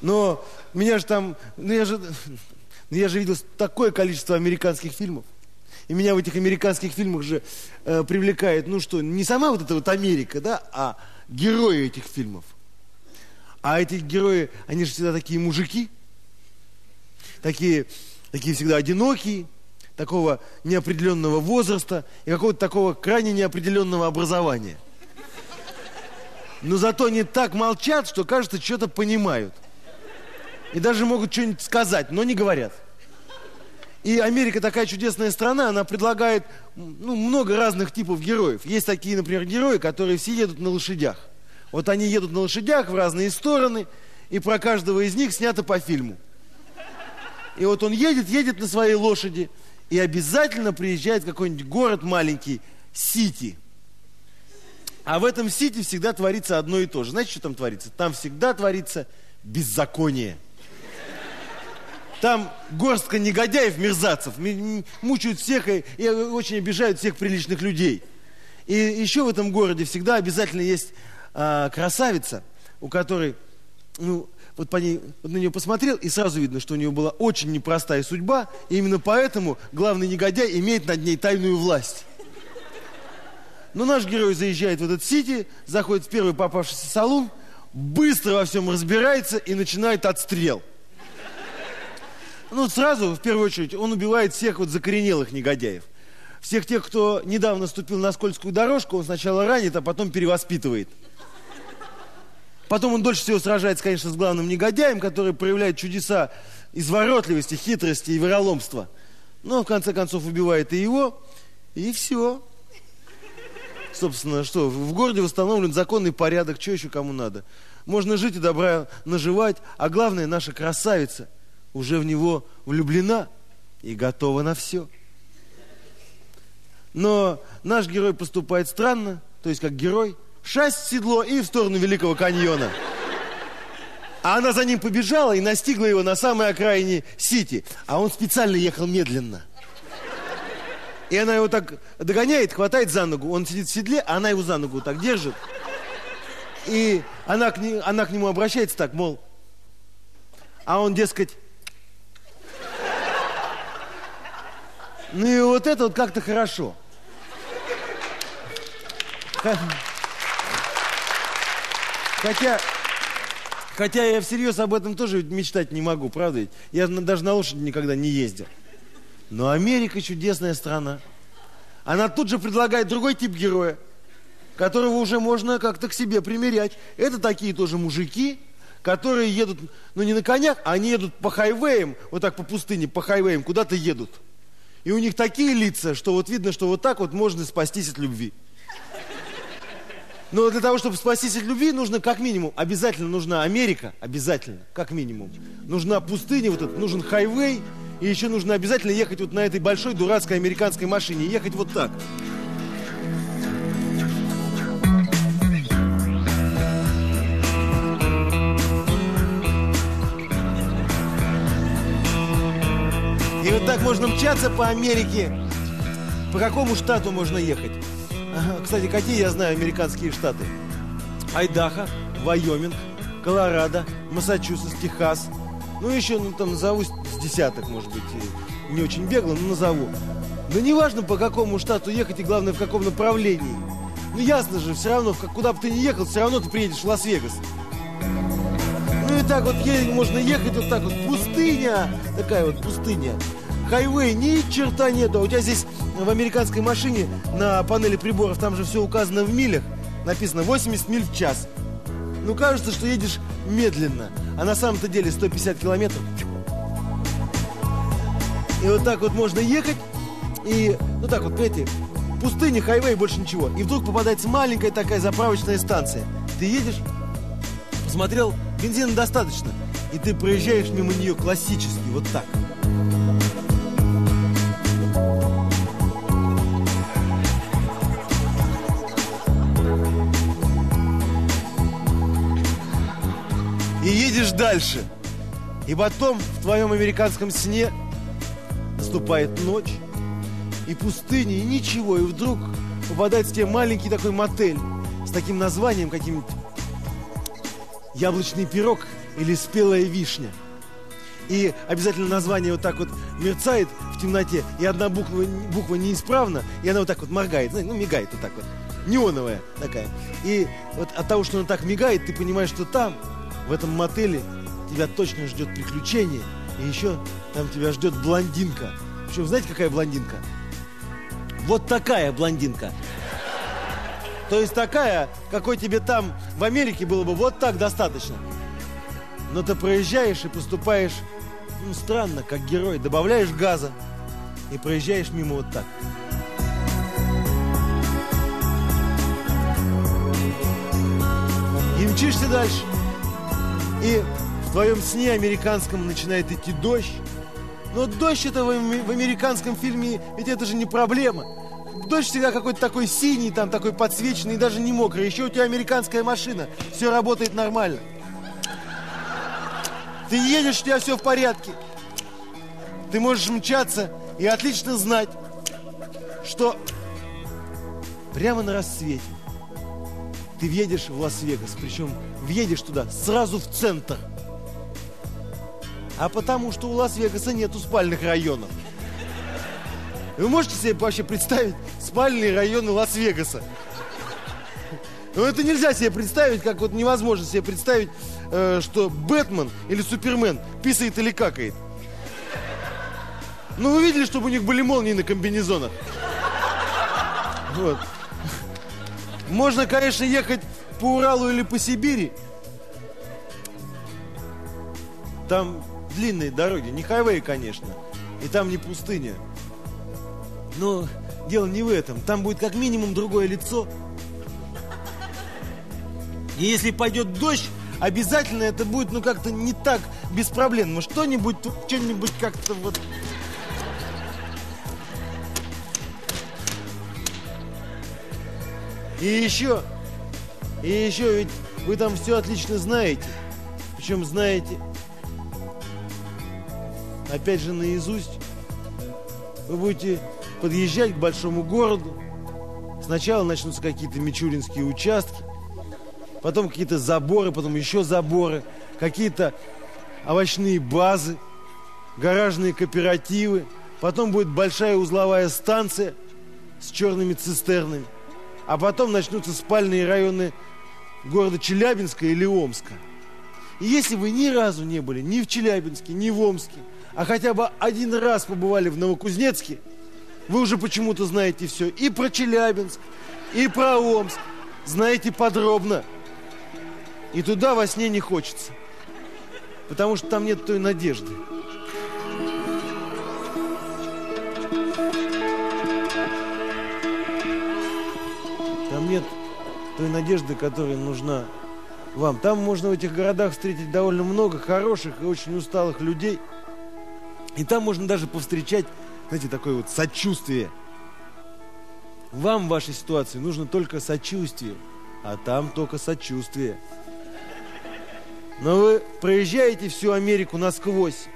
Но меня же там, ну я же, ну я же видел такое количество американских фильмов. И меня в этих американских фильмах же э, привлекает, ну что, не сама вот эта вот Америка, да, а герои этих фильмов. А эти герои, они же всегда такие мужики, такие, такие всегда одинокие, такого неопределенного возраста и какого-то такого крайне неопределенного образования. Но зато они так молчат, что кажется, что-то понимают. И даже могут что-нибудь сказать, но не говорят. И Америка такая чудесная страна, она предлагает ну, много разных типов героев. Есть такие, например, герои, которые все едут на лошадях. Вот они едут на лошадях в разные стороны, и про каждого из них снято по фильму. И вот он едет, едет на своей лошади, и обязательно приезжает какой-нибудь город маленький, Сити. А в этом Сити всегда творится одно и то же. Знаете, что там творится? Там всегда творится беззаконие. Там горстка негодяев, мерзавцев, мучают всех и, и очень обижают всех приличных людей. И еще в этом городе всегда обязательно есть а, красавица, у которой, ну, вот, по ней, вот на нее посмотрел, и сразу видно, что у нее была очень непростая судьба, и именно поэтому главный негодяй имеет над ней тайную власть. Но наш герой заезжает в этот сити, заходит в первый попавшийся салон, быстро во всем разбирается и начинает отстрел. Ну, сразу, в первую очередь, он убивает всех вот закоренелых негодяев. Всех тех, кто недавно ступил на скользкую дорожку, он сначала ранит, а потом перевоспитывает. Потом он дольше всего сражается, конечно, с главным негодяем, который проявляет чудеса изворотливости, хитрости и вероломства. Но, в конце концов, убивает и его, и все. Собственно, что, в городе восстановлен законный порядок, что еще кому надо. Можно жить и добра наживать, а главное, наша красавица – уже в него влюблена и готова на все. Но наш герой поступает странно, то есть как герой, шасть в седло и в сторону Великого каньона. А она за ним побежала и настигла его на самой окраине Сити. А он специально ехал медленно. И она его так догоняет, хватает за ногу. Он сидит в седле, а она его за ногу так держит. И она к, не, она к нему обращается так, мол, а он, дескать, Ну и вот это вот как-то хорошо. Хотя, хотя я всерьез об этом тоже мечтать не могу, правда ведь? Я даже на лошади никогда не ездил. Но Америка чудесная страна. Она тут же предлагает другой тип героя, которого уже можно как-то к себе примерять. Это такие тоже мужики, которые едут, ну не на конях, а они едут по хайвеям, вот так по пустыне, по хайвеям, куда-то едут. И у них такие лица, что вот видно, что вот так вот можно спастись от любви. Но для того, чтобы спастись от любви, нужно как минимум, обязательно нужна Америка, обязательно, как минимум. Нужна пустыня, вот этот, нужен хайвей, и еще нужно обязательно ехать вот на этой большой дурацкой американской машине, ехать вот так. И вот так можно мчаться по Америке. По какому штату можно ехать? Кстати, какие я знаю американские штаты? Айдахо, Вайоминг, Колорадо, Массачусетс, Техас. Ну, еще, ну, там, назову с десяток, может быть, не очень бегло, но назову. Но неважно, по какому штату ехать и, главное, в каком направлении. Ну, ясно же, все равно, куда бы ты ни ехал, все равно ты приедешь в Лас-Вегас. Ну, и так вот можно ехать вот так вот. Пустыня, такая вот пустыня хайвей, ни черта нету. А у тебя здесь в американской машине на панели приборов, там же все указано в милях. Написано 80 миль в час. Ну, кажется, что едешь медленно. А на самом-то деле 150 километров. И вот так вот можно ехать. И, ну так вот, эти пустыни, хайвей, больше ничего. И вдруг попадается маленькая такая заправочная станция. Ты едешь, посмотрел, бензина достаточно. И ты проезжаешь мимо нее классически, вот так. Дальше. И потом в твоем американском сне наступает ночь, и пустыня, и ничего, и вдруг попадает в тебе маленький такой мотель с таким названием каким-нибудь яблочный пирог или спелая вишня. И обязательно название вот так вот мерцает в темноте, и одна буква, буква неисправна, и она вот так вот моргает, ну, мигает вот так вот. Неоновая такая. И вот от того, что она так мигает, ты понимаешь, что там, в этом мотеле, тебя точно ждет приключение, и еще там тебя ждет блондинка. Причем, знаете, какая блондинка? Вот такая блондинка. То есть такая, какой тебе там в Америке было бы вот так достаточно. Но ты проезжаешь и поступаешь, ну, странно, как герой. Добавляешь газа и проезжаешь мимо вот так. И мчишься дальше. И в твоем сне американском начинает идти дождь. Но дождь это в, американском фильме, ведь это же не проблема. Дождь всегда какой-то такой синий, там такой подсвеченный, даже не мокрый. Еще у тебя американская машина, все работает нормально. Ты едешь, у тебя все в порядке. Ты можешь мчаться и отлично знать, что прямо на рассвете ты въедешь в Лас-Вегас, причем въедешь туда сразу в центр. А потому что у Лас-Вегаса нету спальных районов. Вы можете себе вообще представить спальные районы Лас-Вегаса? Ну, это нельзя себе представить, как вот невозможно себе представить, э, что Бэтмен или Супермен писает или какает. Ну, вы видели, чтобы у них были молнии на комбинезонах? Вот. Можно, конечно, ехать по Уралу или по Сибири. Там длинные дороги, не хайвей, конечно. И там не пустыня. Но дело не в этом. Там будет как минимум другое лицо. И если пойдет дождь, обязательно это будет, ну, как-то не так беспроблемно. Что-нибудь, что-нибудь как-то вот... И еще, и еще ведь вы там все отлично знаете. Причем знаете, опять же, наизусть. Вы будете подъезжать к большому городу. Сначала начнутся какие-то мичуринские участки, потом какие-то заборы, потом еще заборы, какие-то овощные базы, гаражные кооперативы, потом будет большая узловая станция с черными цистернами, а потом начнутся спальные районы города Челябинска или Омска. И если вы ни разу не были ни в Челябинске, ни в Омске, а хотя бы один раз побывали в Новокузнецке – вы уже почему-то знаете все. И про Челябинск, и про Омск. Знаете подробно. И туда во сне не хочется. Потому что там нет той надежды. Там нет той надежды, которая нужна вам. Там можно в этих городах встретить довольно много хороших и очень усталых людей. И там можно даже повстречать знаете, такое вот сочувствие. Вам в вашей ситуации нужно только сочувствие, а там только сочувствие. Но вы проезжаете всю Америку насквозь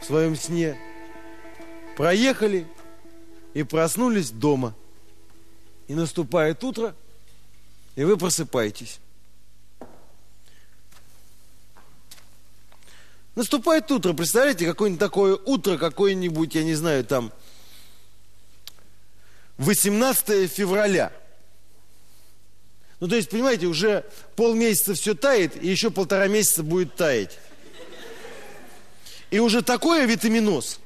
в своем сне, проехали и проснулись дома. И наступает утро, и вы просыпаетесь. Наступает утро, представляете, какое-нибудь такое утро, какое-нибудь, я не знаю, там, 18 февраля. Ну, то есть, понимаете, уже полмесяца все тает, и еще полтора месяца будет таять. И уже такое витаминоз,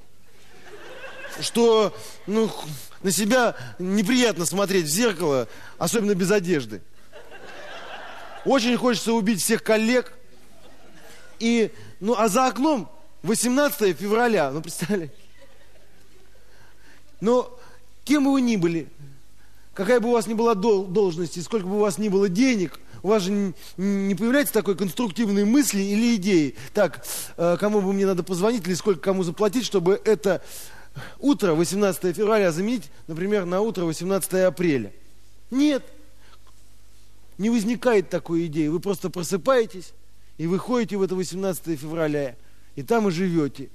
что, ну, на себя неприятно смотреть в зеркало, особенно без одежды. Очень хочется убить всех коллег. И ну, а за окном 18 февраля, ну, представляете? Но кем бы вы ни были, какая бы у вас ни была должность, и сколько бы у вас ни было денег, у вас же не появляется такой конструктивной мысли или идеи. Так, э, кому бы мне надо позвонить или сколько кому заплатить, чтобы это утро 18 февраля заменить, например, на утро 18 апреля. Нет, не возникает такой идеи. Вы просто просыпаетесь, и выходите в это 18 февраля, и там и живете.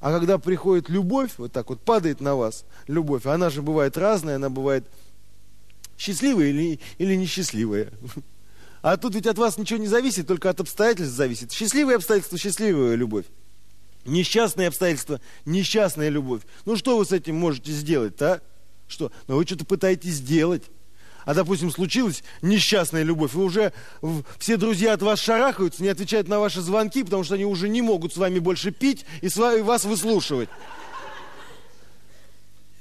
А когда приходит любовь, вот так вот падает на вас любовь, она же бывает разная, она бывает счастливая или, или несчастливая. А тут ведь от вас ничего не зависит, только от обстоятельств зависит. Счастливые обстоятельства, счастливая любовь. Несчастные обстоятельства, несчастная любовь. Ну что вы с этим можете сделать-то, а? Что? Ну вы что-то пытаетесь сделать. А, допустим, случилась несчастная любовь, и уже все друзья от вас шарахаются, не отвечают на ваши звонки, потому что они уже не могут с вами больше пить и вас выслушивать.